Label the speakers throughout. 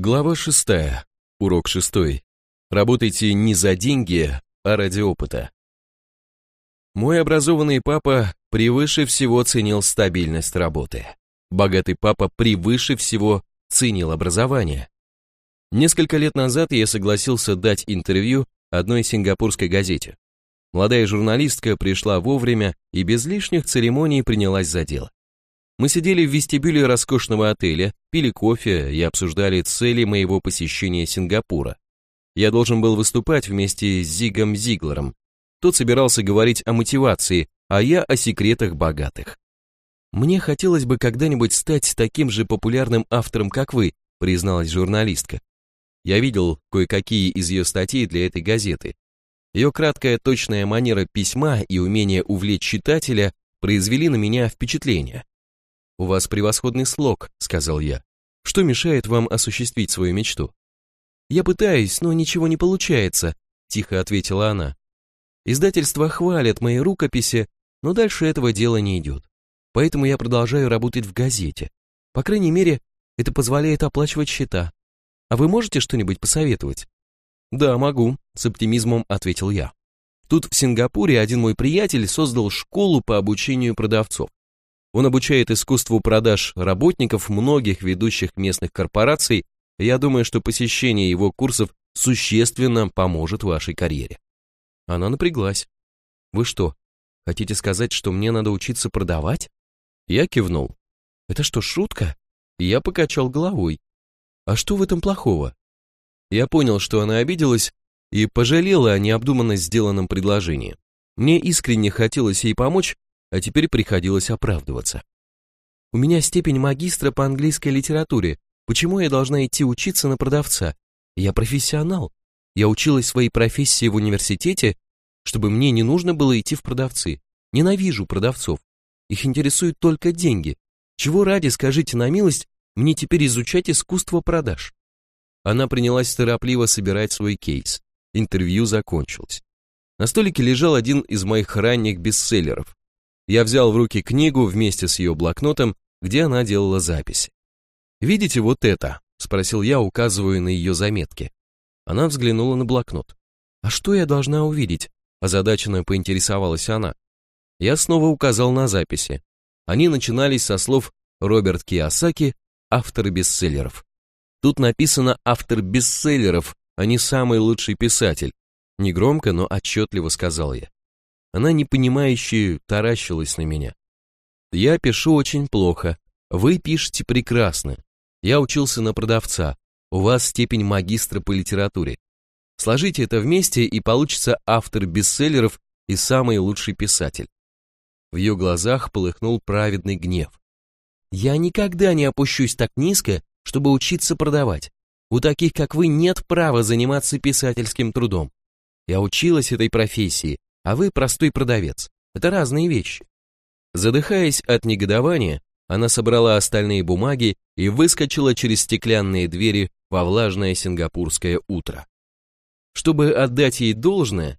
Speaker 1: Глава шестая. Урок шестой. Работайте не за деньги, а ради опыта. Мой образованный папа превыше всего ценил стабильность работы. Богатый папа превыше всего ценил образование. Несколько лет назад я согласился дать интервью одной сингапурской газете. Молодая журналистка пришла вовремя и без лишних церемоний принялась за дело. Мы сидели в вестибюле роскошного отеля, пили кофе и обсуждали цели моего посещения Сингапура. Я должен был выступать вместе с Зигом Зиглером. Тот собирался говорить о мотивации, а я о секретах богатых. Мне хотелось бы когда-нибудь стать таким же популярным автором, как вы, призналась журналистка. Я видел кое-какие из ее статей для этой газеты. Ее краткая точная манера письма и умение увлечь читателя произвели на меня впечатление. «У вас превосходный слог», — сказал я. «Что мешает вам осуществить свою мечту?» «Я пытаюсь, но ничего не получается», — тихо ответила она. «Издательства хвалят мои рукописи, но дальше этого дела не идет. Поэтому я продолжаю работать в газете. По крайней мере, это позволяет оплачивать счета. А вы можете что-нибудь посоветовать?» «Да, могу», — с оптимизмом ответил я. Тут в Сингапуре один мой приятель создал школу по обучению продавцов. Он обучает искусству продаж работников многих ведущих местных корпораций. Я думаю, что посещение его курсов существенно поможет вашей карьере. Она напряглась. Вы что, хотите сказать, что мне надо учиться продавать? Я кивнул. Это что, шутка? Я покачал головой. А что в этом плохого? Я понял, что она обиделась и пожалела о необдуманно сделанном предложении. Мне искренне хотелось ей помочь, а теперь приходилось оправдываться. У меня степень магистра по английской литературе. Почему я должна идти учиться на продавца? Я профессионал. Я училась своей профессии в университете, чтобы мне не нужно было идти в продавцы. Ненавижу продавцов. Их интересуют только деньги. Чего ради, скажите на милость, мне теперь изучать искусство продаж? Она принялась торопливо собирать свой кейс. Интервью закончилось. На столике лежал один из моих ранних бестселлеров. Я взял в руки книгу вместе с ее блокнотом, где она делала записи. «Видите вот это?» — спросил я, указывая на ее заметки. Она взглянула на блокнот. «А что я должна увидеть?» — озадаченно поинтересовалась она. Я снова указал на записи. Они начинались со слов «Роберт Киосаки, автор бестселлеров». Тут написано «автор бестселлеров», а не «самый лучший писатель». Негромко, но отчетливо сказал я. Она непонимающе таращилась на меня. Я пишу очень плохо, вы пишете прекрасно. Я учился на продавца, у вас степень магистра по литературе. Сложите это вместе, и получится автор бестселлеров и самый лучший писатель. В ее глазах полыхнул праведный гнев. Я никогда не опущусь так низко, чтобы учиться продавать. У таких, как вы, нет права заниматься писательским трудом. Я училась этой профессии, а вы простой продавец. Это разные вещи. Задыхаясь от негодования, она собрала остальные бумаги и выскочила через стеклянные двери во влажное сингапурское утро. Чтобы отдать ей должное,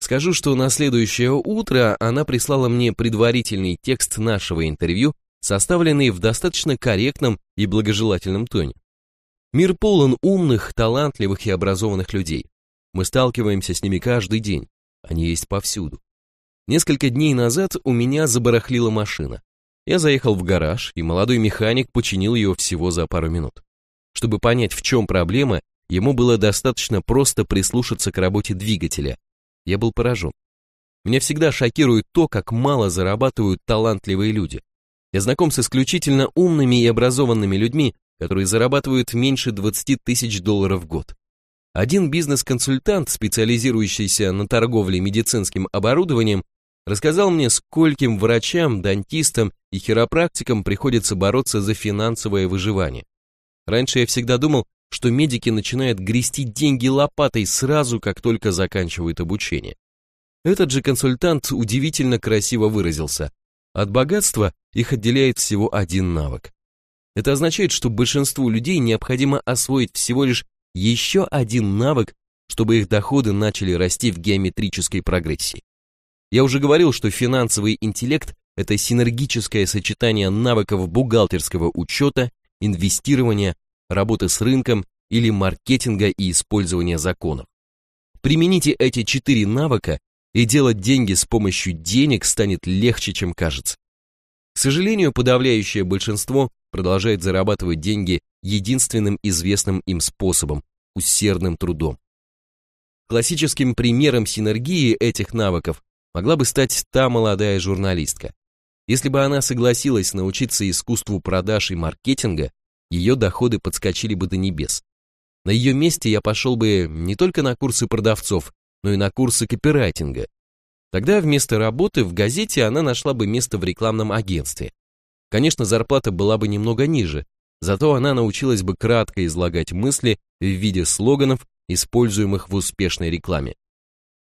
Speaker 1: скажу, что на следующее утро она прислала мне предварительный текст нашего интервью, составленный в достаточно корректном и благожелательном тоне. Мир полон умных, талантливых и образованных людей. Мы сталкиваемся с ними каждый день. Они есть повсюду. Несколько дней назад у меня забарахлила машина. Я заехал в гараж, и молодой механик починил ее всего за пару минут. Чтобы понять, в чем проблема, ему было достаточно просто прислушаться к работе двигателя. Я был поражен. Меня всегда шокирует то, как мало зарабатывают талантливые люди. Я знаком с исключительно умными и образованными людьми, которые зарабатывают меньше 20 тысяч долларов в год. Один бизнес-консультант, специализирующийся на торговле медицинским оборудованием, рассказал мне, скольким врачам, дантистам и хиропрактикам приходится бороться за финансовое выживание. Раньше я всегда думал, что медики начинают грести деньги лопатой сразу, как только заканчивают обучение. Этот же консультант удивительно красиво выразился. От богатства их отделяет всего один навык. Это означает, что большинству людей необходимо освоить всего лишь еще один навык, чтобы их доходы начали расти в геометрической прогрессии. Я уже говорил, что финансовый интеллект – это синергическое сочетание навыков бухгалтерского учета, инвестирования, работы с рынком, или маркетинга и использования законов. Примените эти четыре навыка, и делать деньги с помощью денег станет легче, чем кажется. К сожалению, подавляющее большинство продолжает зарабатывать деньги единственным известным им способом – усердным трудом. Классическим примером синергии этих навыков могла бы стать та молодая журналистка. Если бы она согласилась научиться искусству продаж и маркетинга, ее доходы подскочили бы до небес. На ее месте я пошел бы не только на курсы продавцов, но и на курсы копирайтинга. Тогда вместо работы в газете она нашла бы место в рекламном агентстве. Конечно, зарплата была бы немного ниже, зато она научилась бы кратко излагать мысли в виде слоганов, используемых в успешной рекламе.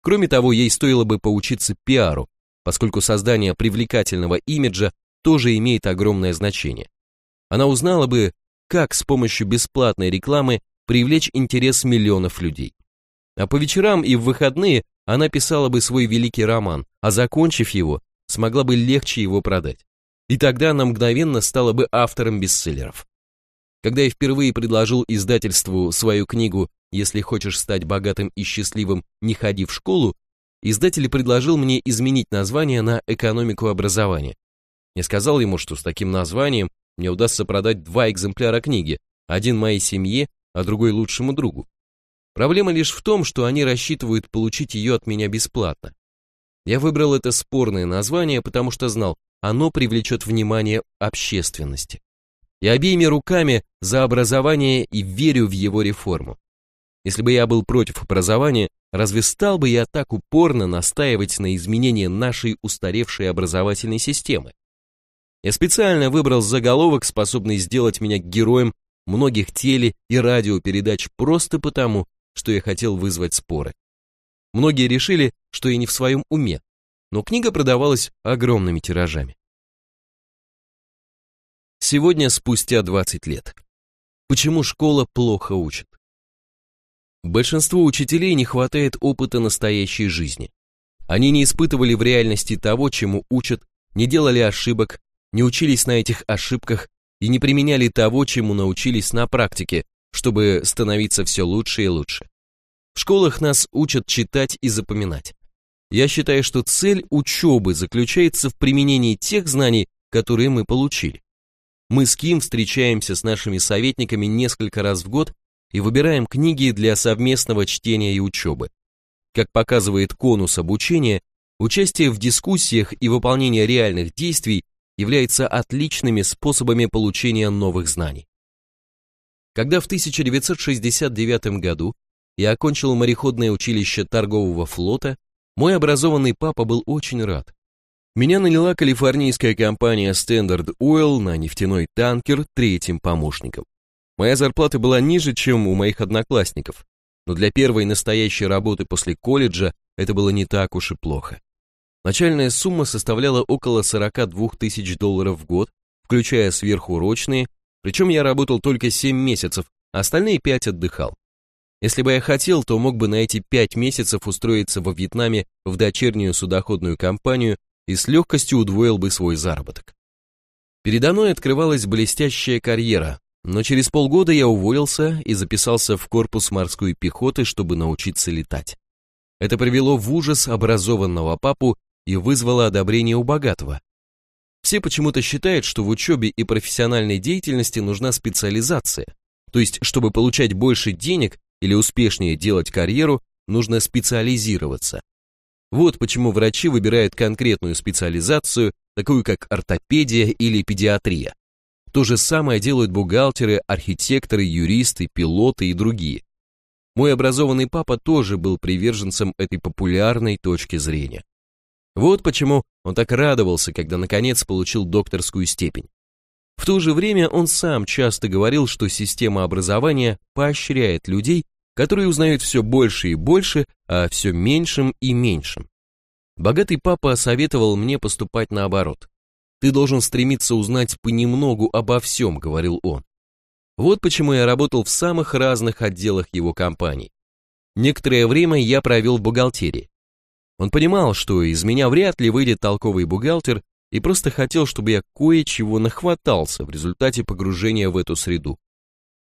Speaker 1: Кроме того, ей стоило бы поучиться пиару, поскольку создание привлекательного имиджа тоже имеет огромное значение. Она узнала бы, как с помощью бесплатной рекламы привлечь интерес миллионов людей. А по вечерам и в выходные она писала бы свой великий роман, а закончив его, смогла бы легче его продать. И тогда она мгновенно стала бы автором бестселлеров. Когда я впервые предложил издательству свою книгу «Если хочешь стать богатым и счастливым, не ходи в школу», издатель предложил мне изменить название на «Экономику образования». Я сказал ему, что с таким названием мне удастся продать два экземпляра книги, один моей семье, а другой лучшему другу. Проблема лишь в том, что они рассчитывают получить ее от меня бесплатно. Я выбрал это спорное название, потому что знал, оно привлечет внимание общественности. Я обеими руками за образование и верю в его реформу. Если бы я был против образования, разве стал бы я так упорно настаивать на изменении нашей устаревшей образовательной системы? Я специально выбрал заголовок, способный сделать меня героем многих теле- и радиопередач просто потому, что я хотел вызвать споры. Многие решили, что я не в своем уме, но книга продавалась огромными тиражами. Сегодня, спустя 20 лет. Почему школа плохо учит? Большинству учителей не хватает опыта настоящей жизни. Они не испытывали в реальности того, чему учат, не делали ошибок, не учились на этих ошибках и не применяли того, чему научились на практике, чтобы становиться все лучше и лучше. В школах нас учат читать и запоминать. Я считаю, что цель учебы заключается в применении тех знаний, которые мы получили. Мы с Ким встречаемся с нашими советниками несколько раз в год и выбираем книги для совместного чтения и учебы. Как показывает конус обучения, участие в дискуссиях и выполнение реальных действий является отличными способами получения новых знаний. Когда в 1969 году я окончил мореходное училище торгового флота, мой образованный папа был очень рад. Меня наняла калифорнийская компания Standard Oil на нефтяной танкер третьим помощником. Моя зарплата была ниже, чем у моих одноклассников, но для первой настоящей работы после колледжа это было не так уж и плохо. Начальная сумма составляла около 42 тысяч долларов в год, включая сверхурочные, причем я работал только 7 месяцев, а остальные 5 отдыхал. Если бы я хотел, то мог бы на эти пять месяцев устроиться во Вьетнаме в дочернюю судоходную компанию и с легкостью удвоил бы свой заработок. Передо мной открывалась блестящая карьера, но через полгода я уволился и записался в корпус морской пехоты, чтобы научиться летать. Это привело в ужас образованного папу и вызвало одобрение у богатого. Все почему-то считают, что в учебе и профессиональной деятельности нужна специализация, то есть, чтобы получать больше денег, или успешнее делать карьеру, нужно специализироваться. Вот почему врачи выбирают конкретную специализацию, такую как ортопедия или педиатрия. То же самое делают бухгалтеры, архитекторы, юристы, пилоты и другие. Мой образованный папа тоже был приверженцем этой популярной точки зрения. Вот почему он так радовался, когда наконец получил докторскую степень. В то же время он сам часто говорил, что система образования поощряет людей, которые узнают все больше и больше, а все меньшим и меньшим. Богатый папа советовал мне поступать наоборот. «Ты должен стремиться узнать понемногу обо всем», — говорил он. Вот почему я работал в самых разных отделах его компании. Некоторое время я провел в бухгалтерии. Он понимал, что из меня вряд ли выйдет толковый бухгалтер, и просто хотел, чтобы я кое-чего нахватался в результате погружения в эту среду.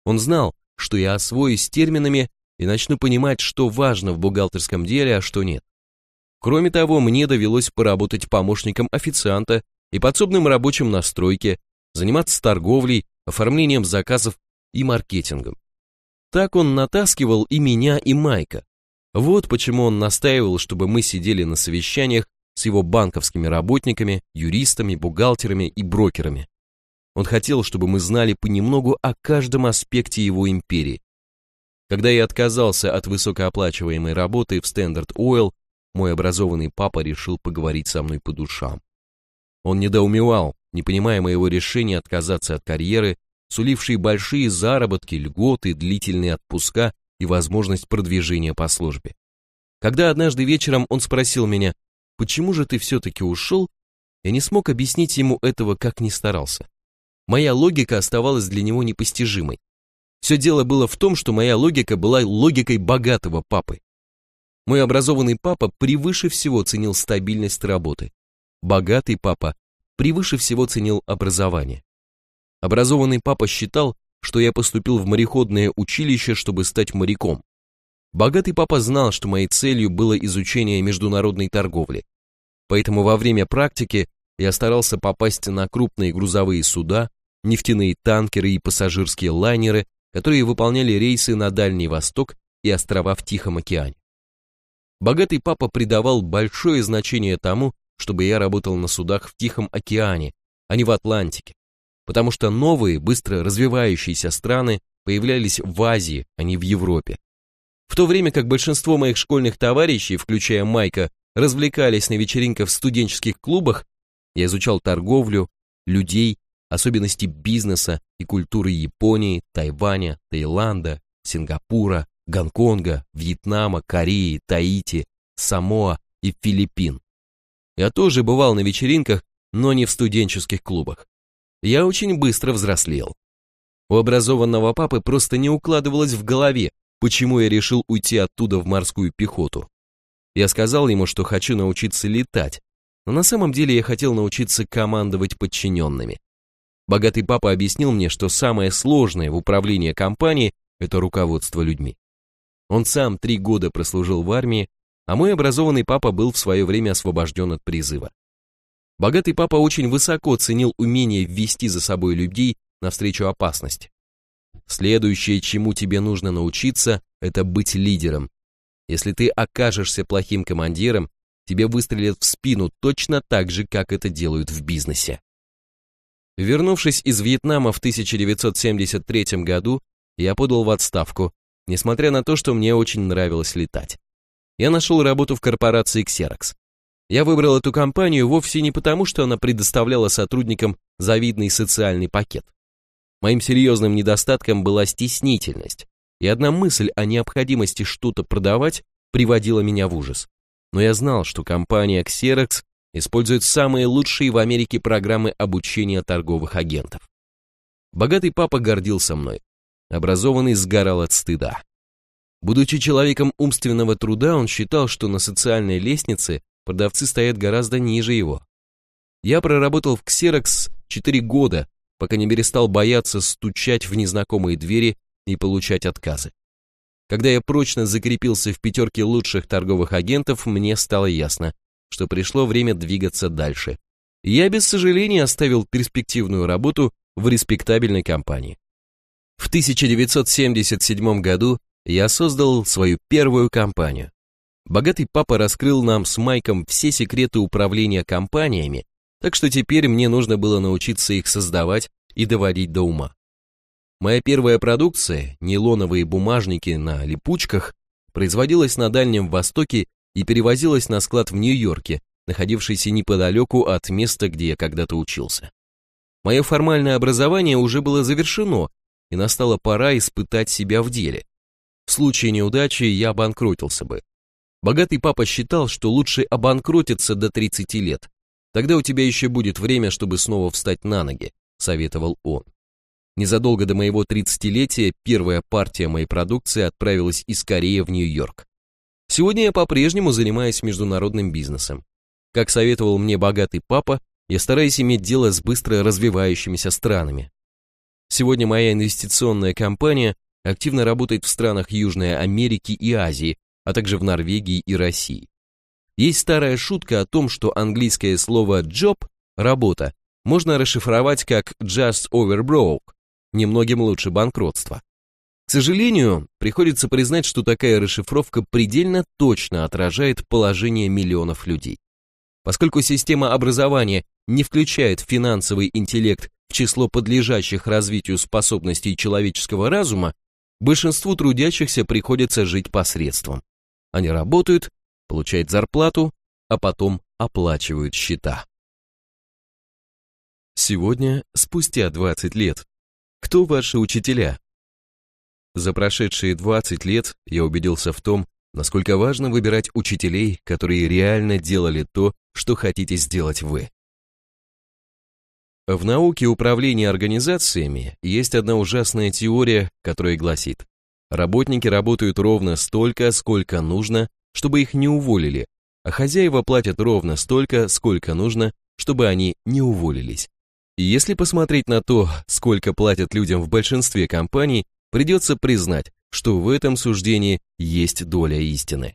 Speaker 1: Он знал, что я освоюсь терминами и начну понимать, что важно в бухгалтерском деле, а что нет. Кроме того, мне довелось поработать помощником официанта и подсобным рабочим на стройке, заниматься торговлей, оформлением заказов и маркетингом. Так он натаскивал и меня, и Майка. Вот почему он настаивал, чтобы мы сидели на совещаниях с его банковскими работниками, юристами, бухгалтерами и брокерами. Он хотел, чтобы мы знали понемногу о каждом аспекте его империи. Когда я отказался от высокооплачиваемой работы в Standard Oil, мой образованный папа решил поговорить со мной по душам. Он недоумевал, не понимая моего решения отказаться от карьеры, сулившей большие заработки, льготы, длительные отпуска и возможность продвижения по службе. Когда однажды вечером он спросил меня, почему же ты все-таки ушел, я не смог объяснить ему этого, как ни старался. Моя логика оставалась для него непостижимой. Все дело было в том, что моя логика была логикой богатого папы. Мой образованный папа превыше всего ценил стабильность работы. Богатый папа превыше всего ценил образование. Образованный папа считал, что я поступил в мореходное училище, чтобы стать моряком. Богатый папа знал, что моей целью было изучение международной торговли. Поэтому во время практики я старался попасть на крупные грузовые суда, нефтяные танкеры и пассажирские лайнеры, которые выполняли рейсы на Дальний Восток и острова в Тихом океане. Богатый папа придавал большое значение тому, чтобы я работал на судах в Тихом океане, а не в Атлантике, потому что новые, быстро развивающиеся страны появлялись в Азии, а не в Европе. В то время как большинство моих школьных товарищей, включая Майка, развлекались на вечеринках в студенческих клубах, я изучал торговлю, людей, особенности бизнеса и культуры Японии, Тайваня, Таиланда, Сингапура, Гонконга, Вьетнама, Кореи, Таити, Самоа и Филиппин. Я тоже бывал на вечеринках, но не в студенческих клубах. Я очень быстро взрослел. У образованного папы просто не укладывалось в голове, почему я решил уйти оттуда в морскую пехоту. Я сказал ему, что хочу научиться летать, но на самом деле я хотел научиться командовать подчиненными. Богатый папа объяснил мне, что самое сложное в управлении компанией – это руководство людьми. Он сам три года прослужил в армии, а мой образованный папа был в свое время освобожден от призыва. Богатый папа очень высоко ценил умение ввести за собой людей навстречу опасности. Следующее, чему тебе нужно научиться, это быть лидером. Если ты окажешься плохим командиром, тебе выстрелят в спину точно так же, как это делают в бизнесе. Вернувшись из Вьетнама в 1973 году, я подал в отставку, несмотря на то, что мне очень нравилось летать. Я нашел работу в корпорации Xerox. Я выбрал эту компанию вовсе не потому, что она предоставляла сотрудникам завидный социальный пакет. Моим серьезным недостатком была стеснительность, и одна мысль о необходимости что-то продавать приводила меня в ужас. Но я знал, что компания Xerox использует самые лучшие в Америке программы обучения торговых агентов. Богатый папа гордился мной, образованный сгорал от стыда. Будучи человеком умственного труда, он считал, что на социальной лестнице продавцы стоят гораздо ниже его. Я проработал в Xerox 4 года, пока не перестал бояться стучать в незнакомые двери и получать отказы. Когда я прочно закрепился в пятерке лучших торговых агентов, мне стало ясно, что пришло время двигаться дальше. Я без сожаления оставил перспективную работу в респектабельной компании. В 1977 году я создал свою первую компанию. Богатый папа раскрыл нам с Майком все секреты управления компаниями, так что теперь мне нужно было научиться их создавать и доводить до ума. Моя первая продукция, нейлоновые бумажники на липучках, производилась на Дальнем Востоке и перевозилась на склад в Нью-Йорке, находившийся неподалеку от места, где я когда-то учился. Мое формальное образование уже было завершено, и настала пора испытать себя в деле. В случае неудачи я обанкротился бы. Богатый папа считал, что лучше обанкротиться до 30 лет. Тогда у тебя еще будет время, чтобы снова встать на ноги, советовал он. Незадолго до моего 30-летия первая партия моей продукции отправилась из Кореи в Нью-Йорк. Сегодня я по-прежнему занимаюсь международным бизнесом. Как советовал мне богатый папа, я стараюсь иметь дело с быстро развивающимися странами. Сегодня моя инвестиционная компания активно работает в странах Южной Америки и Азии, а также в Норвегии и России. Есть старая шутка о том, что английское слово job – работа можно расшифровать как just over broke, немногим лучше банкротства. К сожалению, приходится признать, что такая расшифровка предельно точно отражает положение миллионов людей. Поскольку система образования не включает финансовый интеллект в число подлежащих развитию способностей человеческого разума, большинству трудящихся приходится жить посредством. Они работают, получают зарплату, а потом оплачивают счета. Сегодня, спустя 20 лет, кто ваши учителя? За прошедшие 20 лет я убедился в том, насколько важно выбирать учителей, которые реально делали то, что хотите сделать вы. В науке управления организациями есть одна ужасная теория, которая гласит, работники работают ровно столько, сколько нужно, чтобы их не уволили, а хозяева платят ровно столько, сколько нужно, чтобы они не уволились. И если посмотреть на то, сколько платят людям в большинстве компаний, придется признать, что в этом суждении есть доля истины.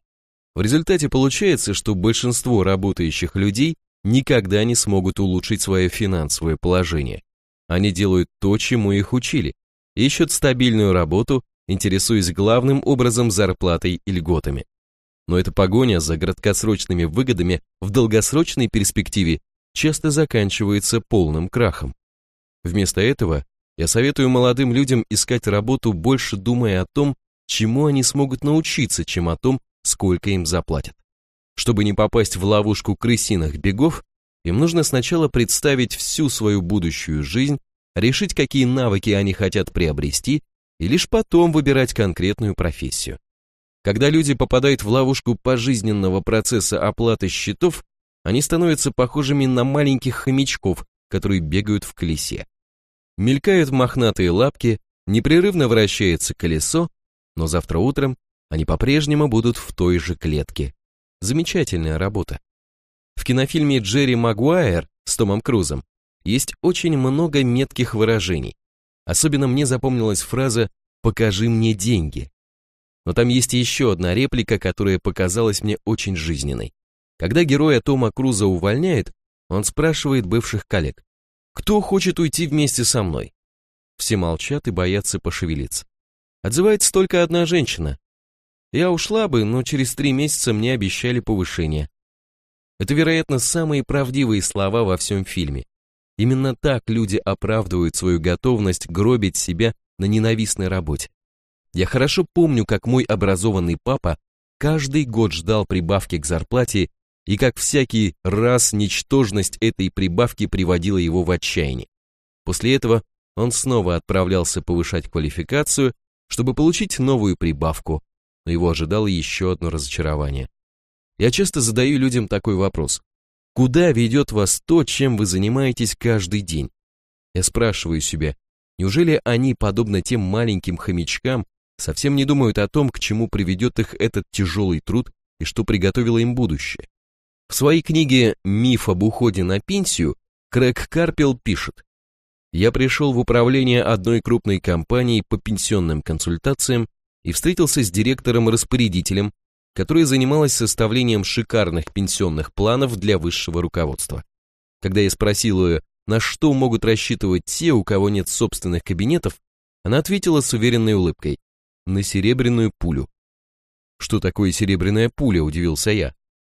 Speaker 1: В результате получается, что большинство работающих людей никогда не смогут улучшить свое финансовое положение. Они делают то, чему их учили, ищут стабильную работу, интересуясь главным образом зарплатой и льготами. Но эта погоня за краткосрочными выгодами в долгосрочной перспективе часто заканчивается полным крахом. Вместо этого я советую молодым людям искать работу больше думая о том, чему они смогут научиться, чем о том, сколько им заплатят. Чтобы не попасть в ловушку крысиных бегов, им нужно сначала представить всю свою будущую жизнь, решить, какие навыки они хотят приобрести, и лишь потом выбирать конкретную профессию. Когда люди попадают в ловушку пожизненного процесса оплаты счетов, они становятся похожими на маленьких хомячков, которые бегают в колесе. Мелькают мохнатые лапки, непрерывно вращается колесо, но завтра утром они по-прежнему будут в той же клетке. Замечательная работа. В кинофильме «Джерри Магуайр» с Томом Крузом есть очень много метких выражений. Особенно мне запомнилась фраза «покажи мне деньги». Но там есть еще одна реплика, которая показалась мне очень жизненной. Когда героя Тома Круза увольняет, он спрашивает бывших коллег, «Кто хочет уйти вместе со мной?» Все молчат и боятся пошевелиться. Отзывается только одна женщина. Я ушла бы, но через три месяца мне обещали повышение. Это, вероятно, самые правдивые слова во всем фильме. Именно так люди оправдывают свою готовность гробить себя на ненавистной работе. Я хорошо помню, как мой образованный папа каждый год ждал прибавки к зарплате и как всякий раз ничтожность этой прибавки приводила его в отчаяние. После этого он снова отправлялся повышать квалификацию, чтобы получить новую прибавку, но его ожидало еще одно разочарование. Я часто задаю людям такой вопрос. Куда ведет вас то, чем вы занимаетесь каждый день? Я спрашиваю себя, неужели они, подобно тем маленьким хомячкам, совсем не думают о том, к чему приведет их этот тяжелый труд и что приготовило им будущее? В своей книге «Миф об уходе на пенсию» Крэг Карпел пишет «Я пришел в управление одной крупной компании по пенсионным консультациям и встретился с директором-распорядителем, которая занималась составлением шикарных пенсионных планов для высшего руководства. Когда я спросил ее, на что могут рассчитывать те, у кого нет собственных кабинетов, она ответила с уверенной улыбкой «на серебряную пулю». «Что такое серебряная пуля?» – удивился я.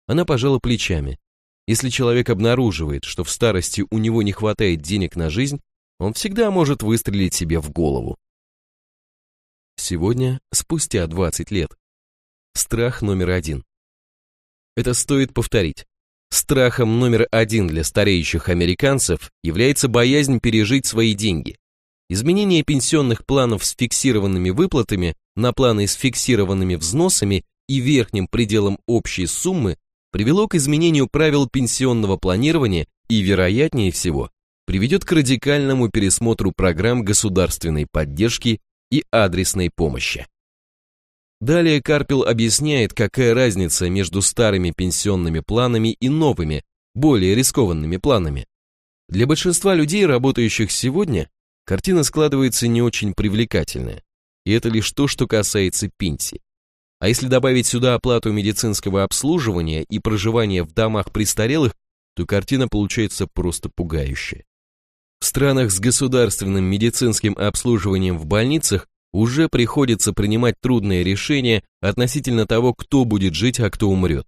Speaker 1: Она пожала плечами. Если человек обнаруживает, что в старости у него не хватает денег на жизнь, он всегда может выстрелить себе в голову. Сегодня, спустя 20 лет. Страх номер один. Это стоит повторить. Страхом номер один для стареющих американцев является боязнь пережить свои деньги. Изменение пенсионных планов с фиксированными выплатами на планы с фиксированными взносами и верхним пределом общей суммы привело к изменению правил пенсионного планирования и, вероятнее всего, приведет к радикальному пересмотру программ государственной поддержки и адресной помощи. Далее Карпел объясняет, какая разница между старыми пенсионными планами и новыми, более рискованными планами. Для большинства людей, работающих сегодня, картина складывается не очень привлекательная. И это лишь то, что касается пенсии. А если добавить сюда оплату медицинского обслуживания и проживания в домах престарелых, то картина получается просто пугающая. В странах с государственным медицинским обслуживанием в больницах уже приходится принимать трудные решения относительно того, кто будет жить, а кто умрет.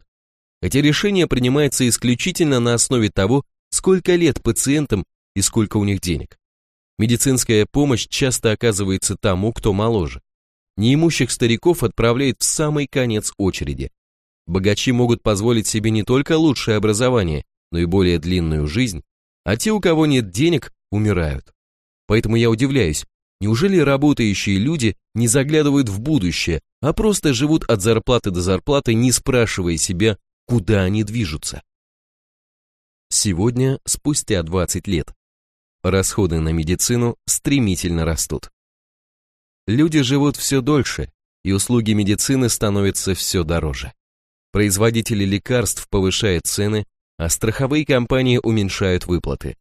Speaker 1: Эти решения принимаются исключительно на основе того, сколько лет пациентам и сколько у них денег. Медицинская помощь часто оказывается тому, кто моложе. Неимущих стариков отправляют в самый конец очереди. Богачи могут позволить себе не только лучшее образование, но и более длинную жизнь, а те, у кого нет денег, умирают. Поэтому я удивляюсь, неужели работающие люди не заглядывают в будущее, а просто живут от зарплаты до зарплаты, не спрашивая себя, куда они движутся? Сегодня, спустя 20 лет, расходы на медицину стремительно растут. Люди живут все дольше, и услуги медицины становятся все дороже. Производители лекарств повышают цены, а страховые компании уменьшают выплаты.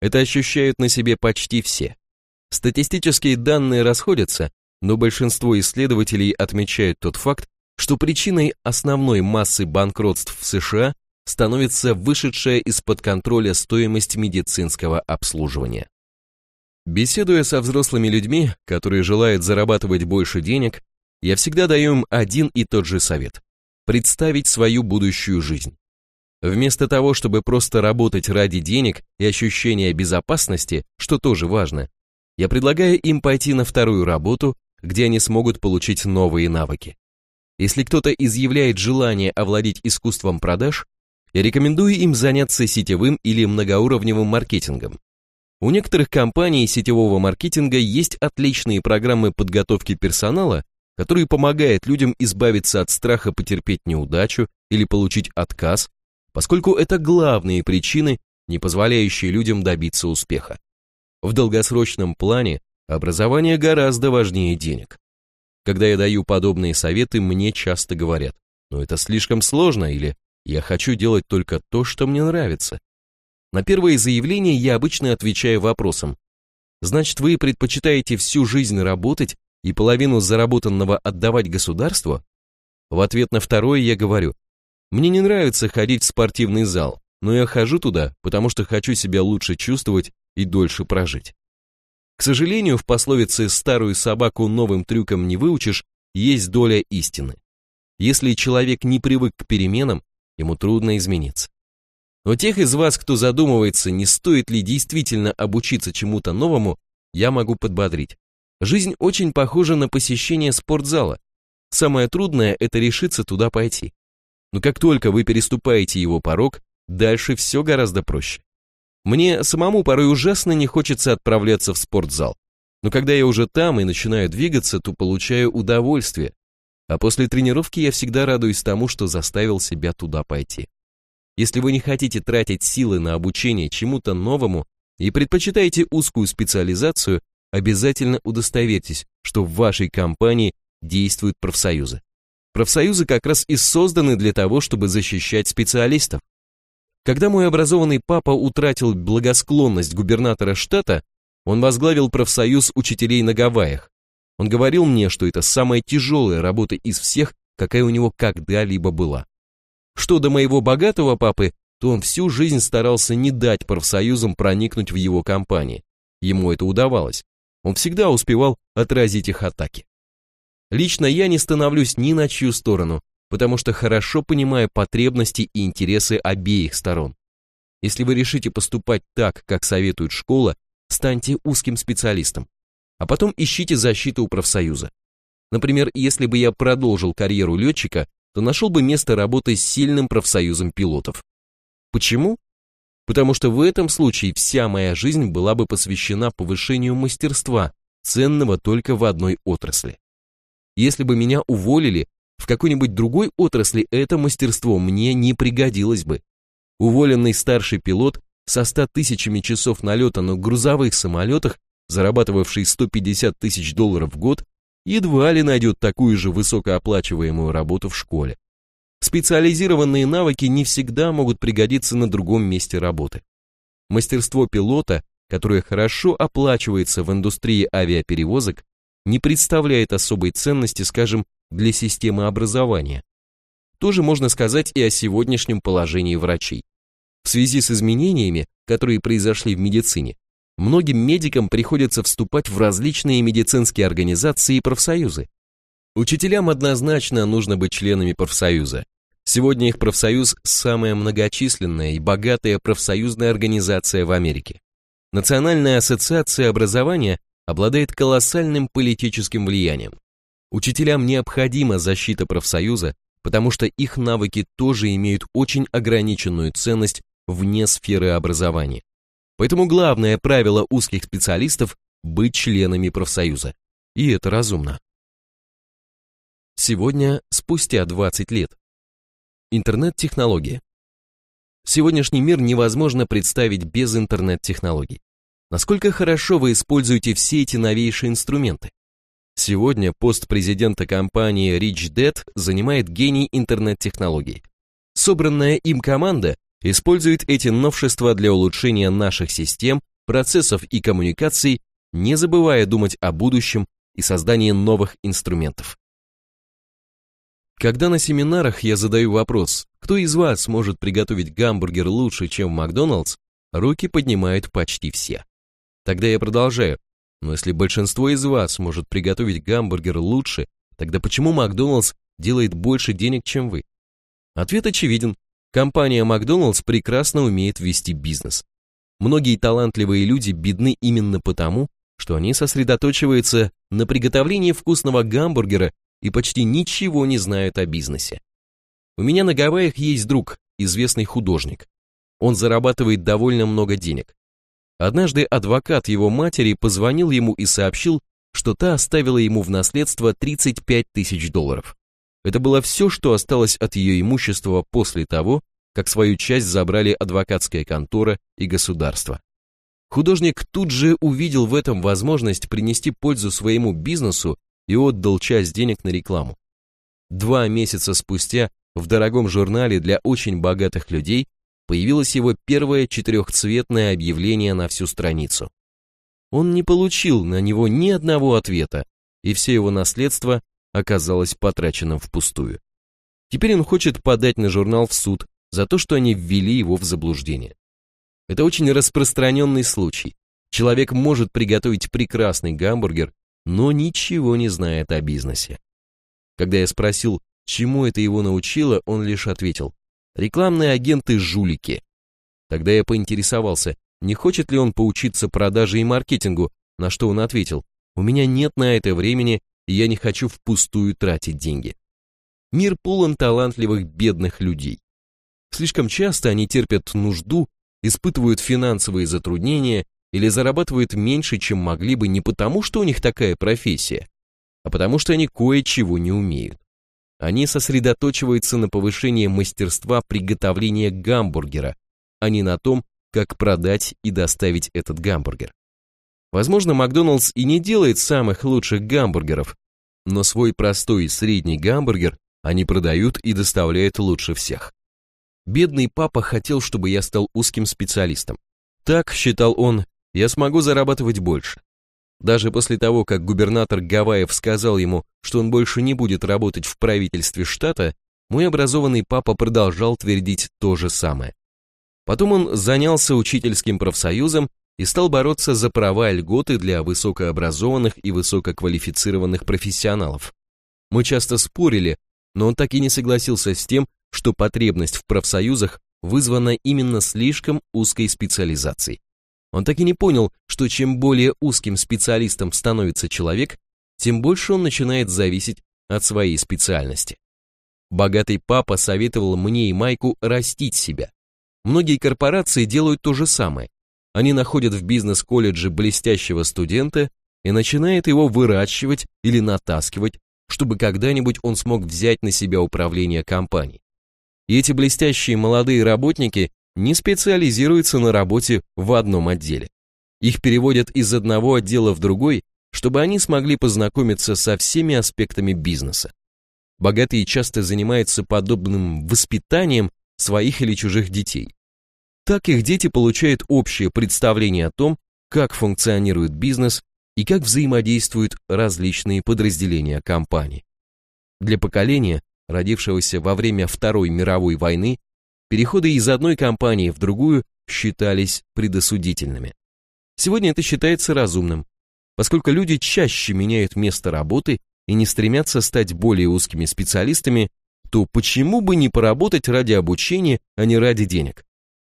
Speaker 1: Это ощущают на себе почти все. Статистические данные расходятся, но большинство исследователей отмечают тот факт, что причиной основной массы банкротств в США становится вышедшая из-под контроля стоимость медицинского обслуживания. Беседуя со взрослыми людьми, которые желают зарабатывать больше денег, я всегда даю им один и тот же совет – представить свою будущую жизнь. Вместо того, чтобы просто работать ради денег и ощущения безопасности, что тоже важно, я предлагаю им пойти на вторую работу, где они смогут получить новые навыки. Если кто-то изъявляет желание овладеть искусством продаж, я рекомендую им заняться сетевым или многоуровневым маркетингом. У некоторых компаний сетевого маркетинга есть отличные программы подготовки персонала, которые помогают людям избавиться от страха потерпеть неудачу или получить отказ поскольку это главные причины, не позволяющие людям добиться успеха. В долгосрочном плане образование гораздо важнее денег. Когда я даю подобные советы, мне часто говорят, ну это слишком сложно или я хочу делать только то, что мне нравится. На первое заявление я обычно отвечаю вопросом, значит вы предпочитаете всю жизнь работать и половину заработанного отдавать государству? В ответ на второе я говорю, мне не нравится ходить в спортивный зал, но я хожу туда, потому что хочу себя лучше чувствовать и дольше прожить. К сожалению, в пословице «старую собаку новым трюком не выучишь» есть доля истины. Если человек не привык к переменам, ему трудно измениться. Но тех из вас, кто задумывается, не стоит ли действительно обучиться чему-то новому, я могу подбодрить. Жизнь очень похожа на посещение спортзала. Самое трудное – это решиться туда пойти. Но как только вы переступаете его порог, дальше все гораздо проще. Мне самому порой ужасно не хочется отправляться в спортзал. Но когда я уже там и начинаю двигаться, то получаю удовольствие. А после тренировки я всегда радуюсь тому, что заставил себя туда пойти. Если вы не хотите тратить силы на обучение чему-то новому и предпочитаете узкую специализацию, обязательно удостоверьтесь, что в вашей компании действуют профсоюзы. Профсоюзы как раз и созданы для того, чтобы защищать специалистов. Когда мой образованный папа утратил благосклонность губернатора штата, он возглавил профсоюз учителей на Гавайях. Он говорил мне, что это самая тяжелая работа из всех, какая у него когда-либо была. Что до моего богатого папы, то он всю жизнь старался не дать профсоюзам проникнуть в его компании. Ему это удавалось. Он всегда успевал отразить их атаки. Лично я не становлюсь ни на чью сторону, потому что хорошо понимаю потребности и интересы обеих сторон. Если вы решите поступать так, как советует школа, станьте узким специалистом, а потом ищите защиту у профсоюза. Например, если бы я продолжил карьеру летчика, то нашел бы место работы с сильным профсоюзом пилотов. Почему? Потому что в этом случае вся моя жизнь была бы посвящена повышению мастерства, ценного только в одной отрасли. Если бы меня уволили, в какой-нибудь другой отрасли это мастерство мне не пригодилось бы. Уволенный старший пилот со 100 тысячами часов налета на грузовых самолетах, зарабатывавший 150 тысяч долларов в год, едва ли найдет такую же высокооплачиваемую работу в школе. Специализированные навыки не всегда могут пригодиться на другом месте работы. Мастерство пилота, которое хорошо оплачивается в индустрии авиаперевозок, не представляет особой ценности, скажем, для системы образования. Тоже можно сказать и о сегодняшнем положении врачей. В связи с изменениями, которые произошли в медицине, многим медикам приходится вступать в различные медицинские организации и профсоюзы. Учителям однозначно нужно быть членами профсоюза. Сегодня их профсоюз – самая многочисленная и богатая профсоюзная организация в Америке. Национальная ассоциация образования обладает колоссальным политическим влиянием. Учителям необходима защита профсоюза, потому что их навыки тоже имеют очень ограниченную ценность вне сферы образования. Поэтому главное правило узких специалистов – быть членами профсоюза. И это разумно. Сегодня, спустя 20 лет. Интернет-технологии. Сегодняшний мир невозможно представить без интернет-технологий. Насколько хорошо вы используете все эти новейшие инструменты? Сегодня пост президента компании RichDead занимает гений интернет-технологий. Собранная им команда использует эти новшества для улучшения наших систем, процессов и коммуникаций, не забывая думать о будущем и создании новых инструментов. Когда на семинарах я задаю вопрос, кто из вас может приготовить гамбургер лучше, чем в Макдоналдс, руки поднимают почти все. Тогда я продолжаю, но если большинство из вас может приготовить гамбургер лучше, тогда почему Макдоналдс делает больше денег, чем вы? Ответ очевиден. Компания Макдоналдс прекрасно умеет вести бизнес. Многие талантливые люди бедны именно потому, что они сосредоточиваются на приготовлении вкусного гамбургера и почти ничего не знают о бизнесе. У меня на Гавайях есть друг, известный художник. Он зарабатывает довольно много денег. Однажды адвокат его матери позвонил ему и сообщил, что та оставила ему в наследство 35 тысяч долларов. Это было все, что осталось от ее имущества после того, как свою часть забрали адвокатская контора и государство. Художник тут же увидел в этом возможность принести пользу своему бизнесу и отдал часть денег на рекламу. Два месяца спустя в дорогом журнале для очень богатых людей появилось его первое четырехцветное объявление на всю страницу. Он не получил на него ни одного ответа, и все его наследство оказалось потраченным впустую. Теперь он хочет подать на журнал в суд за то, что они ввели его в заблуждение. Это очень распространенный случай. Человек может приготовить прекрасный гамбургер, но ничего не знает о бизнесе. Когда я спросил, чему это его научило, он лишь ответил, рекламные агенты жулики. Тогда я поинтересовался, не хочет ли он поучиться продаже и маркетингу, на что он ответил, у меня нет на это времени, и я не хочу впустую тратить деньги. Мир полон талантливых бедных людей. Слишком часто они терпят нужду, испытывают финансовые затруднения или зарабатывают меньше, чем могли бы не потому, что у них такая профессия, а потому что они кое-чего не умеют. Они сосредоточиваются на повышении мастерства приготовления гамбургера, а не на том, как продать и доставить этот гамбургер. Возможно, Макдоналдс и не делает самых лучших гамбургеров, но свой простой средний гамбургер они продают и доставляют лучше всех. Бедный папа хотел, чтобы я стал узким специалистом. Так, считал он, я смогу зарабатывать больше. Даже после того, как губернатор Гавайев сказал ему, что он больше не будет работать в правительстве штата, мой образованный папа продолжал твердить то же самое. Потом он занялся учительским профсоюзом и стал бороться за права и льготы для высокообразованных и высококвалифицированных профессионалов. Мы часто спорили, но он так и не согласился с тем, что потребность в профсоюзах вызвана именно слишком узкой специализацией. Он так и не понял, что чем более узким специалистом становится человек, тем больше он начинает зависеть от своей специальности. Богатый папа советовал мне и Майку растить себя. Многие корпорации делают то же самое. Они находят в бизнес-колледже блестящего студента и начинают его выращивать или натаскивать, чтобы когда-нибудь он смог взять на себя управление компанией. И эти блестящие молодые работники не специализируются на работе в одном отделе. Их переводят из одного отдела в другой, чтобы они смогли познакомиться со всеми аспектами бизнеса. Богатые часто занимаются подобным воспитанием своих или чужих детей. Так их дети получают общее представление о том, как функционирует бизнес и как взаимодействуют различные подразделения компании. Для поколения, родившегося во время Второй мировой войны, переходы из одной компании в другую считались предосудительными. Сегодня это считается разумным, поскольку люди чаще меняют место работы и не стремятся стать более узкими специалистами, то почему бы не поработать ради обучения, а не ради денег?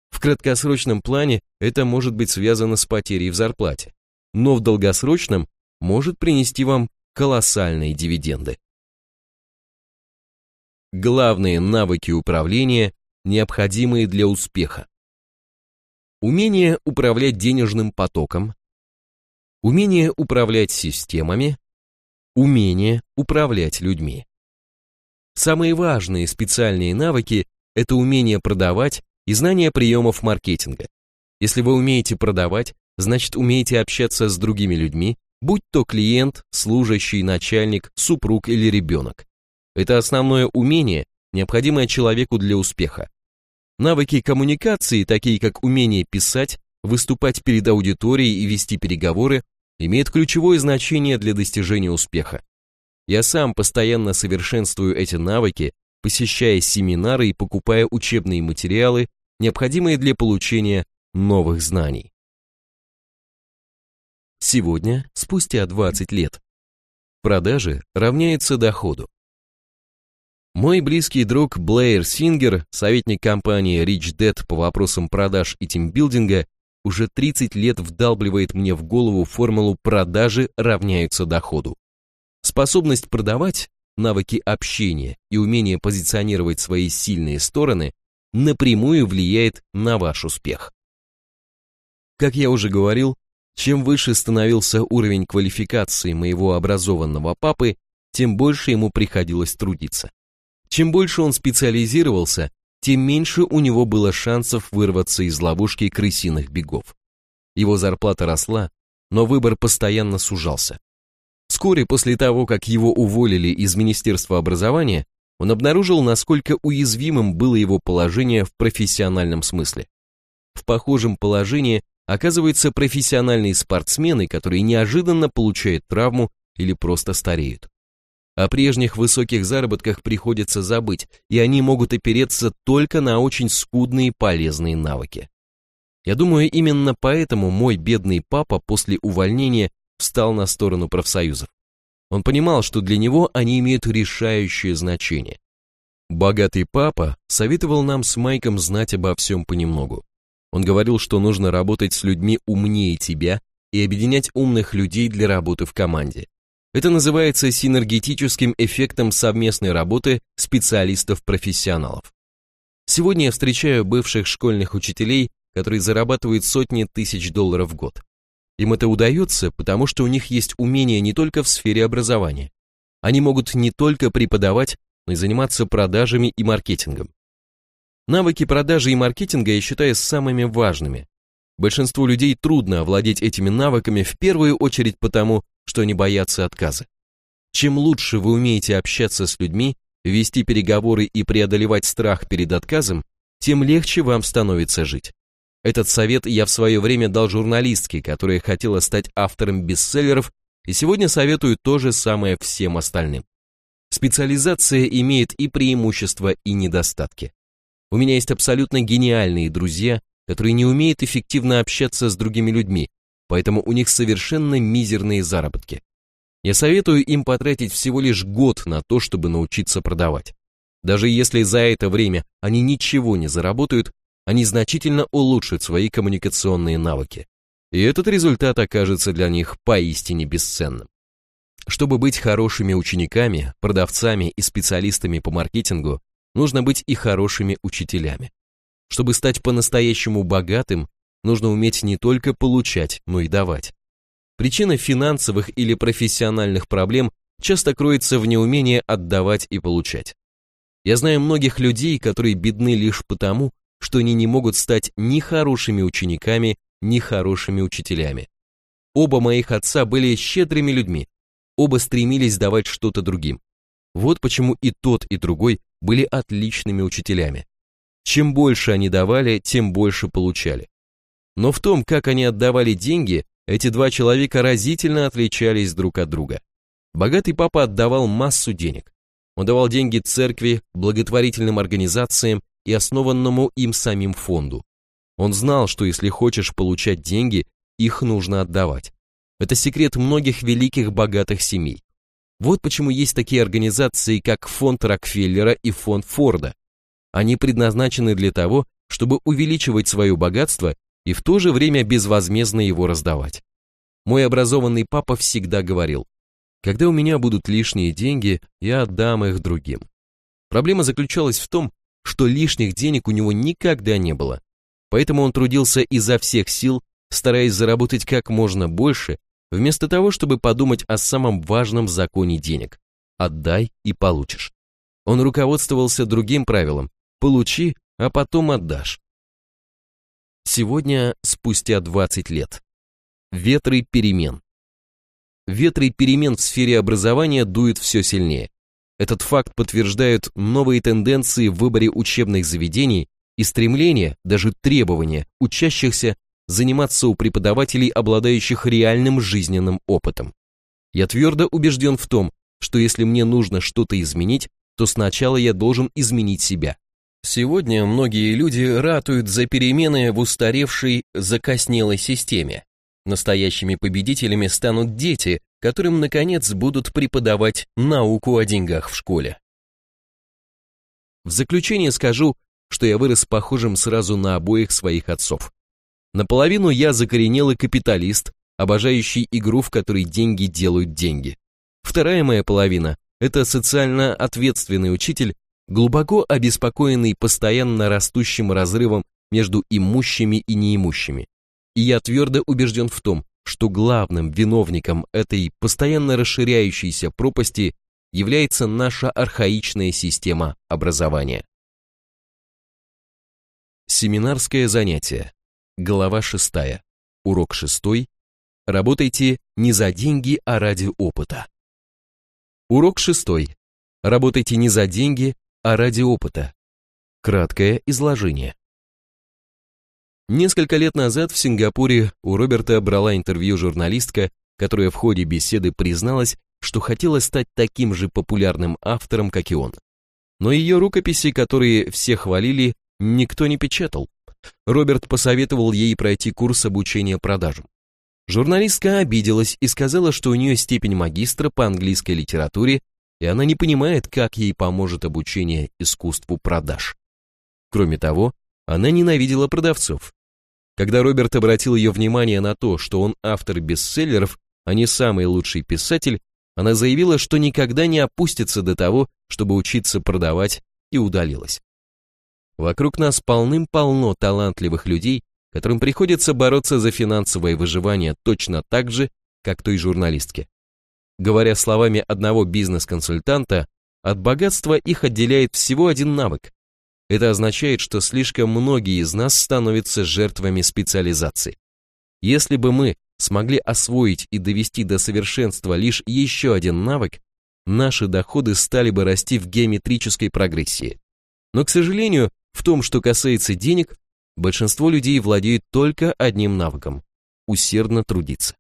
Speaker 1: В краткосрочном плане это может быть связано с потерей в зарплате, но в долгосрочном может принести вам колоссальные дивиденды. Главные навыки управления, необходимые для успеха. Умение управлять денежным потоком, умение управлять системами, умение управлять людьми. Самые важные специальные навыки – это умение продавать и знание приемов маркетинга. Если вы умеете продавать, значит умеете общаться с другими людьми, будь то клиент, служащий, начальник, супруг или ребенок. Это основное умение, необходимое человеку для успеха. Навыки коммуникации, такие как умение писать, выступать перед аудиторией и вести переговоры, имеют ключевое значение для достижения успеха. Я сам постоянно совершенствую эти навыки, посещая семинары и покупая учебные материалы, необходимые для получения новых знаний. Сегодня, спустя 20 лет, продажи равняются доходу. Мой близкий друг Блэйр Сингер, советник компании Rich Dad по вопросам продаж и тимбилдинга, уже 30 лет вдалбливает мне в голову формулу «продажи равняются доходу». Способность продавать, навыки общения и умение позиционировать свои сильные стороны напрямую влияет на ваш успех. Как я уже говорил, чем выше становился уровень квалификации моего образованного папы, тем больше ему приходилось трудиться. Чем больше он специализировался, тем меньше у него было шансов вырваться из ловушки крысиных бегов. Его зарплата росла, но выбор постоянно сужался. Вскоре после того, как его уволили из Министерства образования, он обнаружил, насколько уязвимым было его положение в профессиональном смысле. В похожем положении оказываются профессиональные спортсмены, которые неожиданно получают травму или просто стареют. О прежних высоких заработках приходится забыть, и они могут опереться только на очень скудные полезные навыки. Я думаю, именно поэтому мой бедный папа после увольнения встал на сторону профсоюзов. Он понимал, что для него они имеют решающее значение. Богатый папа советовал нам с Майком знать обо всем понемногу. Он говорил, что нужно работать с людьми умнее тебя и объединять умных людей для работы в команде. Это называется синергетическим эффектом совместной работы специалистов-профессионалов. Сегодня я встречаю бывших школьных учителей, которые зарабатывают сотни тысяч долларов в год. Им это удается, потому что у них есть умения не только в сфере образования. Они могут не только преподавать, но и заниматься продажами и маркетингом. Навыки продажи и маркетинга я считаю самыми важными. Большинству людей трудно овладеть этими навыками в первую очередь потому, что они боятся отказа. Чем лучше вы умеете общаться с людьми, вести переговоры и преодолевать страх перед отказом, тем легче вам становится жить. Этот совет я в свое время дал журналистке, которая хотела стать автором бестселлеров, и сегодня советую то же самое всем остальным. Специализация имеет и преимущества, и недостатки. У меня есть абсолютно гениальные друзья, которые не умеют эффективно общаться с другими людьми, поэтому у них совершенно мизерные заработки. Я советую им потратить всего лишь год на то, чтобы научиться продавать. Даже если за это время они ничего не заработают, они значительно улучшат свои коммуникационные навыки. И этот результат окажется для них поистине бесценным. Чтобы быть хорошими учениками, продавцами и специалистами по маркетингу, нужно быть и хорошими учителями. Чтобы стать по-настоящему богатым, нужно уметь не только получать, но и давать. Причина финансовых или профессиональных проблем часто кроется в неумении отдавать и получать. Я знаю многих людей, которые бедны лишь потому, что они не могут стать ни хорошими учениками, ни хорошими учителями. Оба моих отца были щедрыми людьми, оба стремились давать что-то другим. Вот почему и тот, и другой были отличными учителями. Чем больше они давали, тем больше получали. Но в том, как они отдавали деньги, Эти два человека разительно отличались друг от друга. Богатый папа отдавал массу денег. Он давал деньги церкви, благотворительным организациям и основанному им самим фонду. Он знал, что если хочешь получать деньги, их нужно отдавать. Это секрет многих великих богатых семей. Вот почему есть такие организации, как фонд Рокфеллера и фонд Форда. Они предназначены для того, чтобы увеличивать свое богатство и в то же время безвозмездно его раздавать. Мой образованный папа всегда говорил, когда у меня будут лишние деньги, я отдам их другим. Проблема заключалась в том, что лишних денег у него никогда не было. Поэтому он трудился изо всех сил, стараясь заработать как можно больше, вместо того, чтобы подумать о самом важном законе денег. Отдай и получишь. Он руководствовался другим правилом. Получи, а потом отдашь. Сегодня, спустя 20 лет. Ветры перемен. Ветры перемен в сфере образования дуют все сильнее. Этот факт подтверждают новые тенденции в выборе учебных заведений и стремление, даже требования учащихся заниматься у преподавателей, обладающих реальным жизненным опытом. Я твердо убежден в том, что если мне нужно что-то изменить, то сначала я должен изменить себя. Сегодня многие люди ратуют за перемены в устаревшей, закоснелой системе. Настоящими победителями станут дети, которым, наконец, будут преподавать науку о деньгах в школе. В заключение скажу, что я вырос похожим сразу на обоих своих отцов. Наполовину я закоренелый капиталист, обожающий игру, в которой деньги делают деньги. Вторая моя половина – это социально ответственный учитель, глубоко обеспокоенный постоянно растущим разрывом между имущими и неимущими. И я твердо убежден в том, что главным виновником этой постоянно расширяющейся пропасти является наша архаичная система образования. Семинарское занятие. Глава 6. Урок 6. Работайте не за деньги, а ради опыта. Урок 6. Работайте не за деньги, а ради опыта. Краткое изложение. Несколько лет назад в Сингапуре у Роберта брала интервью журналистка, которая в ходе беседы призналась, что хотела стать таким же популярным автором, как и он. Но ее рукописи, которые все хвалили, никто не печатал. Роберт посоветовал ей пройти курс обучения продажам. Журналистка обиделась и сказала, что у нее степень магистра по английской литературе, и она не понимает, как ей поможет обучение искусству продаж. Кроме того, она ненавидела продавцов, когда Роберт обратил ее внимание на то, что он автор бестселлеров, а не самый лучший писатель, она заявила, что никогда не опустится до того, чтобы учиться продавать, и удалилась. Вокруг нас полным-полно талантливых людей, которым приходится бороться за финансовое выживание точно так же, как той журналистке. Говоря словами одного бизнес-консультанта, от богатства их отделяет всего один навык это означает, что слишком многие из нас становятся жертвами специализации. Если бы мы смогли освоить и довести до совершенства лишь еще один навык, наши доходы стали бы расти в геометрической прогрессии. Но, к сожалению, в том, что касается денег, большинство людей владеют только одним навыком – усердно трудиться.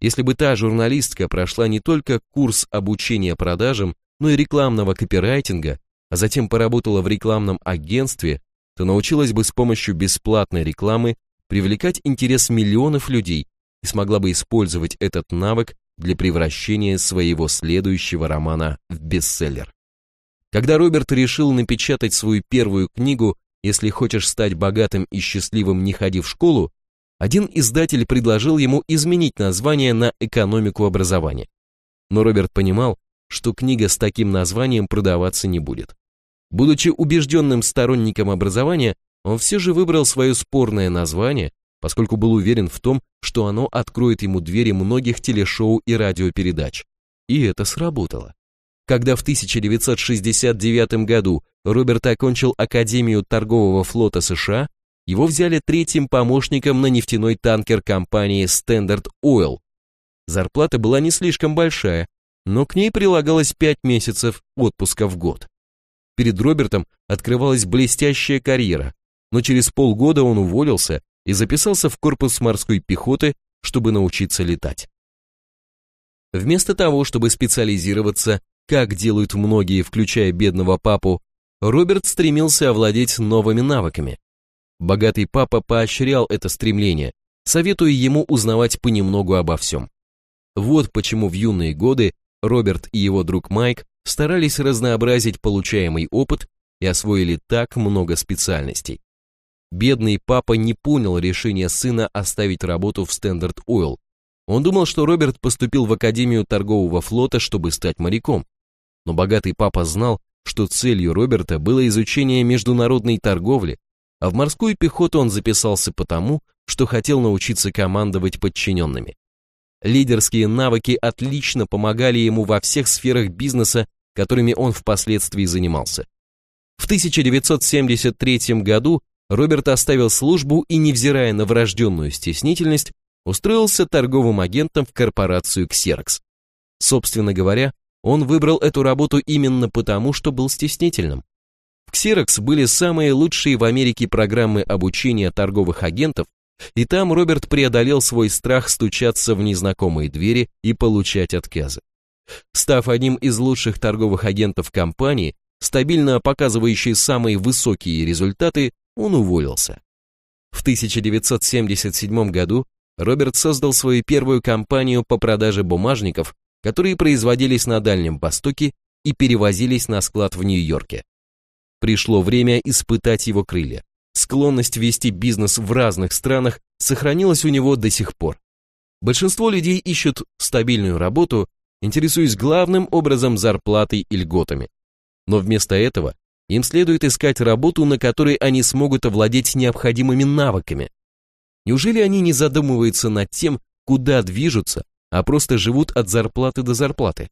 Speaker 1: Если бы та журналистка прошла не только курс обучения продажам, но и рекламного копирайтинга, а затем поработала в рекламном агентстве, то научилась бы с помощью бесплатной рекламы привлекать интерес миллионов людей и смогла бы использовать этот навык для превращения своего следующего романа в бестселлер. Когда Роберт решил напечатать свою первую книгу «Если хочешь стать богатым и счастливым, не ходи в школу», один издатель предложил ему изменить название на «Экономику образования». Но Роберт понимал, что книга с таким названием продаваться не будет. Будучи убежденным сторонником образования, он все же выбрал свое спорное название, поскольку был уверен в том, что оно откроет ему двери многих телешоу и радиопередач. И это сработало. Когда в 1969 году Роберт окончил Академию торгового флота США, его взяли третьим помощником на нефтяной танкер компании Standard Oil. Зарплата была не слишком большая, но к ней прилагалось 5 месяцев отпуска в год. Перед Робертом открывалась блестящая карьера, но через полгода он уволился и записался в корпус морской пехоты, чтобы научиться летать. Вместо того, чтобы специализироваться, как делают многие, включая бедного папу, Роберт стремился овладеть новыми навыками. Богатый папа поощрял это стремление, советуя ему узнавать понемногу обо всем. Вот почему в юные годы Роберт и его друг Майк старались разнообразить получаемый опыт и освоили так много специальностей. Бедный папа не понял решения сына оставить работу в Standard Oil. Он думал, что Роберт поступил в Академию торгового флота, чтобы стать моряком. Но богатый папа знал, что целью Роберта было изучение международной торговли, а в морскую пехоту он записался потому, что хотел научиться командовать подчиненными. Лидерские навыки отлично помогали ему во всех сферах бизнеса, которыми он впоследствии занимался. В 1973 году Роберт оставил службу и, невзирая на врожденную стеснительность, устроился торговым агентом в корпорацию Xerox. Собственно говоря, он выбрал эту работу именно потому, что был стеснительным. В Xerox были самые лучшие в Америке программы обучения торговых агентов, и там Роберт преодолел свой страх стучаться в незнакомые двери и получать отказы. Став одним из лучших торговых агентов компании, стабильно показывающий самые высокие результаты, он уволился. В 1977 году Роберт создал свою первую компанию по продаже бумажников, которые производились на Дальнем Востоке и перевозились на склад в Нью-Йорке. Пришло время испытать его крылья. Склонность вести бизнес в разных странах сохранилась у него до сих пор. Большинство людей ищут стабильную работу, интересуясь главным образом зарплатой и льготами. Но вместо этого им следует искать работу, на которой они смогут овладеть необходимыми навыками. Неужели они не задумываются над тем, куда движутся, а просто живут от зарплаты до зарплаты?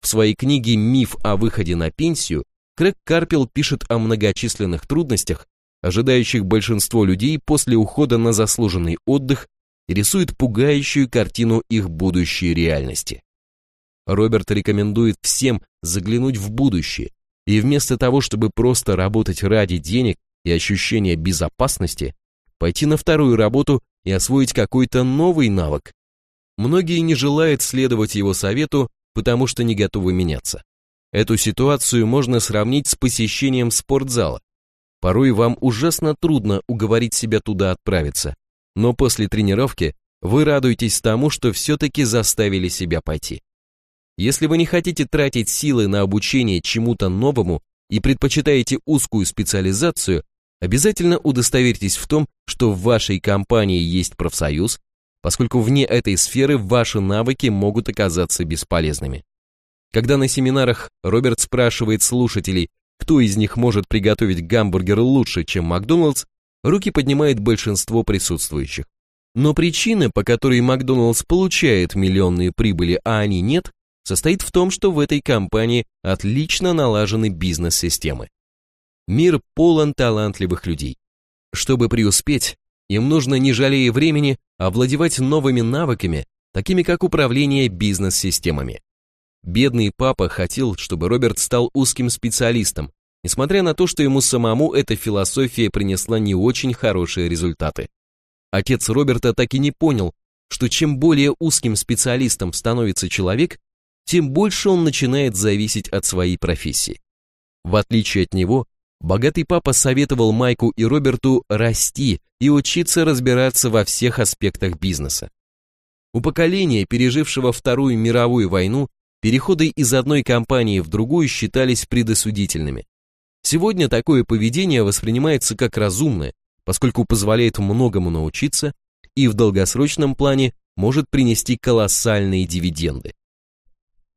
Speaker 1: В своей книге «Миф о выходе на пенсию» Крэг Карпел пишет о многочисленных трудностях, ожидающих большинство людей после ухода на заслуженный отдых и рисует пугающую картину их будущей реальности. Роберт рекомендует всем заглянуть в будущее, и вместо того, чтобы просто работать ради денег и ощущения безопасности, пойти на вторую работу и освоить какой-то новый навык. Многие не желают следовать его совету, потому что не готовы меняться. Эту ситуацию можно сравнить с посещением спортзала. Порой вам ужасно трудно уговорить себя туда отправиться, но после тренировки вы радуетесь тому, что все-таки заставили себя пойти. Если вы не хотите тратить силы на обучение чему-то новому и предпочитаете узкую специализацию, обязательно удостоверьтесь в том, что в вашей компании есть профсоюз, поскольку вне этой сферы ваши навыки могут оказаться бесполезными. Когда на семинарах Роберт спрашивает слушателей, кто из них может приготовить гамбургер лучше, чем Макдоналдс, руки поднимает большинство присутствующих. Но причина, по которой Макдоналдс получает миллионные прибыли, а они нет, состоит в том, что в этой компании отлично налажены бизнес-системы. Мир полон талантливых людей. Чтобы преуспеть, им нужно, не жалея времени, овладевать новыми навыками, такими как управление бизнес-системами. Бедный папа хотел, чтобы Роберт стал узким специалистом, несмотря на то, что ему самому эта философия принесла не очень хорошие результаты. Отец Роберта так и не понял, что чем более узким специалистом становится человек, тем больше он начинает зависеть от своей профессии. В отличие от него, богатый папа советовал Майку и Роберту расти и учиться разбираться во всех аспектах бизнеса. У поколения, пережившего Вторую мировую войну, переходы из одной компании в другую считались предосудительными. Сегодня такое поведение воспринимается как разумное, поскольку позволяет многому научиться и в долгосрочном плане может принести колоссальные дивиденды.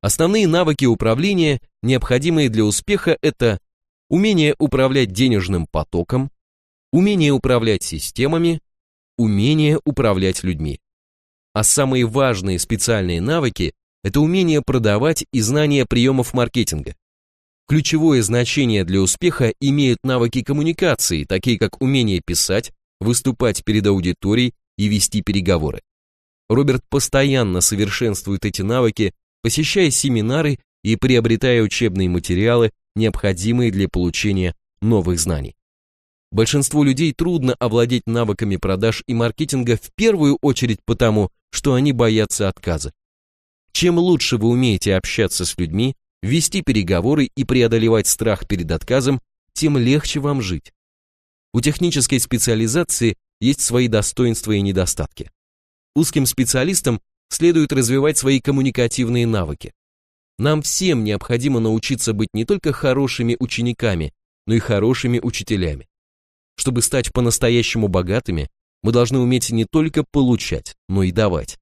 Speaker 1: Основные навыки управления, необходимые для успеха, это умение управлять денежным потоком, умение управлять системами, умение управлять людьми. А самые важные специальные навыки – это умение продавать и знание приемов маркетинга. Ключевое значение для успеха имеют навыки коммуникации, такие как умение писать, выступать перед аудиторией и вести переговоры. Роберт постоянно совершенствует эти навыки посещая семинары и приобретая учебные материалы, необходимые для получения новых знаний. Большинству людей трудно овладеть навыками продаж и маркетинга в первую очередь потому, что они боятся отказа. Чем лучше вы умеете общаться с людьми, вести переговоры и преодолевать страх перед отказом, тем легче вам жить. У технической специализации есть свои достоинства и недостатки. Узким специалистам следует развивать свои коммуникативные навыки. Нам всем необходимо научиться быть не только хорошими учениками, но и хорошими учителями. Чтобы стать по-настоящему богатыми, мы должны уметь не только получать, но и давать.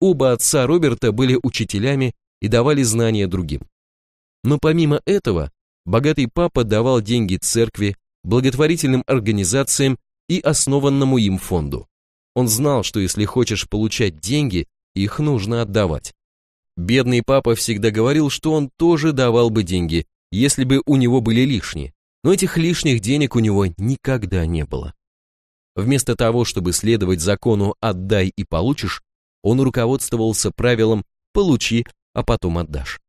Speaker 1: Оба отца Роберта были учителями и давали знания другим. Но помимо этого, богатый папа давал деньги церкви, благотворительным организациям и основанному им фонду. Он знал, что если хочешь получать деньги, их нужно отдавать. Бедный папа всегда говорил, что он тоже давал бы деньги, если бы у него были лишние, но этих лишних денег у него никогда не было. Вместо того, чтобы следовать закону «отдай и получишь», он руководствовался правилом «получи, а потом отдашь».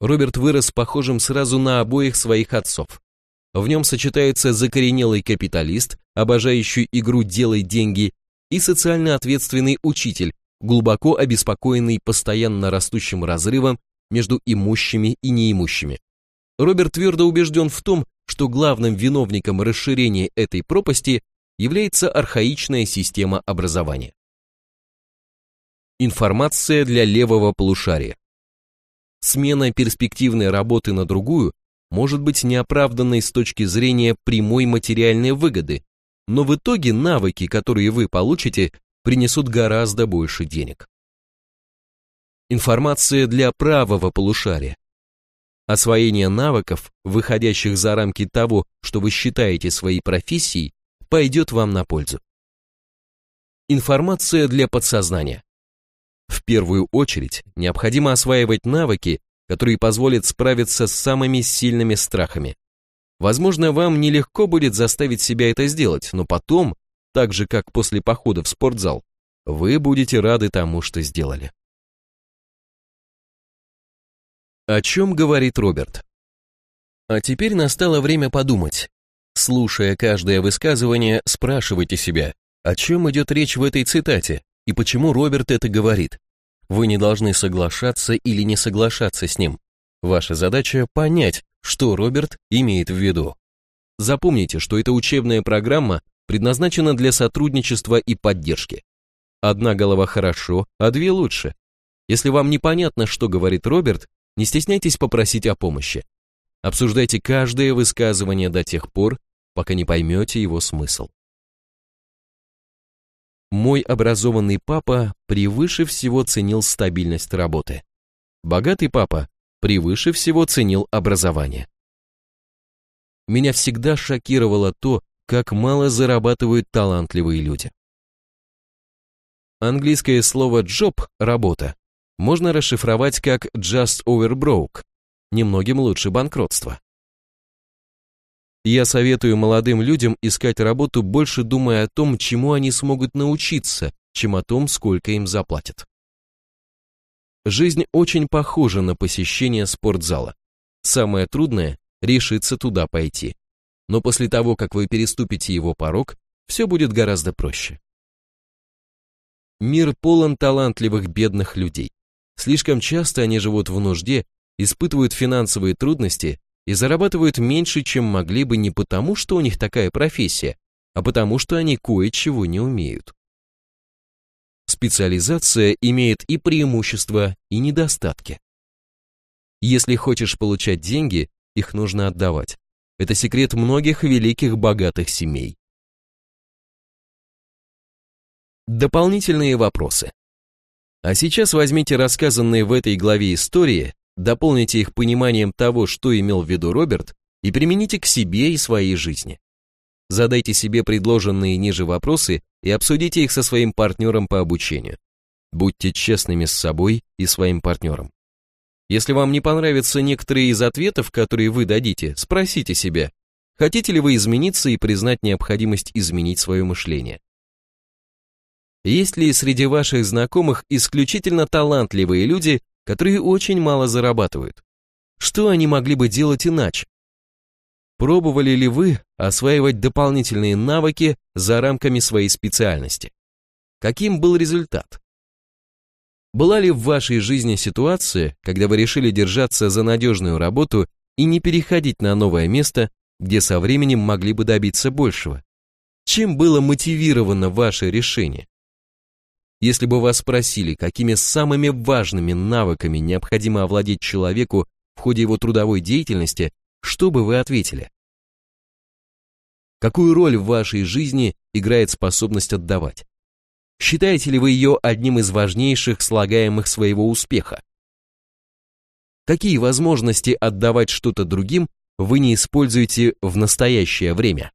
Speaker 1: Роберт вырос похожим сразу на обоих своих отцов. В нем сочетается закоренелый капиталист, обожающий игру «делай деньги», и социально ответственный учитель, глубоко обеспокоенный постоянно растущим разрывом между имущими и неимущими. Роберт твердо убежден в том, что главным виновником расширения этой пропасти является архаичная система образования. Информация для левого полушария. Смена перспективной работы на другую может быть неоправданной с точки зрения прямой материальной выгоды, но в итоге навыки, которые вы получите, принесут гораздо больше денег. Информация для правого полушария. Освоение навыков, выходящих за рамки того, что вы считаете своей профессией, пойдет вам на пользу. Информация для подсознания. В первую очередь необходимо осваивать навыки, которые позволят справиться с самыми сильными страхами. Возможно, вам нелегко будет заставить себя это сделать, но потом, так же как после похода в спортзал, вы будете рады тому, что сделали. О чем говорит Роберт? А теперь настало время подумать. Слушая каждое высказывание, спрашивайте себя, о чем идет речь в этой цитате и почему Роберт это говорит. Вы не должны соглашаться или не соглашаться с ним. Ваша задача понять, что Роберт имеет в виду. Запомните, что эта учебная программа предназначена для сотрудничества и поддержки. Одна голова хорошо, а две лучше. Если вам непонятно, что говорит Роберт, не стесняйтесь попросить о помощи. Обсуждайте каждое высказывание до тех пор, пока не поймете его смысл. Мой образованный папа превыше всего ценил стабильность работы. Богатый папа превыше всего ценил образование. Меня всегда шокировало то, как мало зарабатывают талантливые люди. Английское слово «job» – работа можно расшифровать как «just over broke», немногим лучше банкротства. Я советую молодым людям искать работу, больше думая о том, чему они смогут научиться, чем о том, сколько им заплатят. Жизнь очень похожа на посещение спортзала. Самое трудное – решиться туда пойти. Но после того, как вы переступите его порог, все будет гораздо проще. Мир полон талантливых бедных людей. Слишком часто они живут в нужде, испытывают финансовые трудности и зарабатывают меньше, чем могли бы не потому, что у них такая профессия, а потому что они кое-чего не умеют. Специализация имеет и преимущества, и недостатки. Если хочешь получать деньги, их нужно отдавать. Это секрет многих великих богатых семей. Дополнительные вопросы. А сейчас возьмите рассказанные в этой главе истории Дополните их пониманием того, что имел в виду Роберт, и примените к себе и своей жизни. Задайте себе предложенные ниже вопросы и обсудите их со своим партнером по обучению. Будьте честными с собой и своим партнером. Если вам не понравятся некоторые из ответов, которые вы дадите, спросите себя, хотите ли вы измениться и признать необходимость изменить свое мышление. Есть ли среди ваших знакомых исключительно талантливые люди, которые очень мало зарабатывают. Что они могли бы делать иначе? Пробовали ли вы осваивать дополнительные навыки за рамками своей специальности? Каким был результат? Была ли в вашей жизни ситуация, когда вы решили держаться за надежную работу и не переходить на новое место, где со временем могли бы добиться большего? Чем было мотивировано ваше решение? Если бы вас спросили, какими самыми важными навыками необходимо овладеть человеку в ходе его трудовой деятельности, что бы вы ответили? Какую роль в вашей жизни играет способность отдавать? Считаете ли вы ее одним из важнейших слагаемых своего успеха? Какие возможности отдавать что-то другим вы не используете в настоящее время?